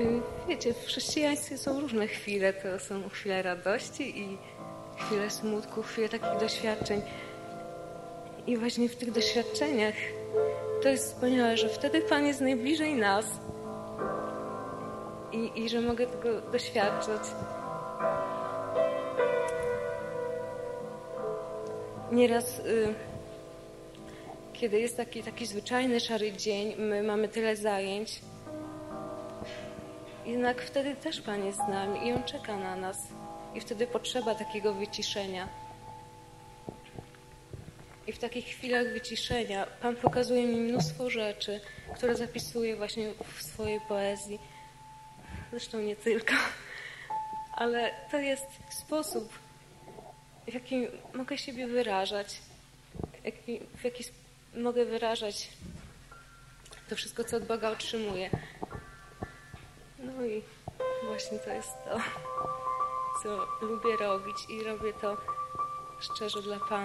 Y, wiecie, w chrześcijaństwie są różne chwile. To są chwile radości i chwile smutku, chwile takich doświadczeń. I właśnie w tych doświadczeniach to jest wspaniałe, że wtedy Pan jest najbliżej nas i, i że mogę tego doświadczać. Nieraz, y, kiedy jest taki, taki zwyczajny szary dzień, my mamy tyle zajęć, jednak wtedy też Pan jest z nami i On czeka na nas. I wtedy potrzeba takiego wyciszenia. I w takich chwilach wyciszenia Pan pokazuje mi mnóstwo rzeczy, które zapisuje właśnie w swojej poezji. Zresztą nie tylko. Ale to jest sposób, w jaki mogę siebie wyrażać, w jaki mogę wyrażać to wszystko, co od Boga otrzymuję właśnie to jest to, co lubię robić i robię to szczerze dla Pana.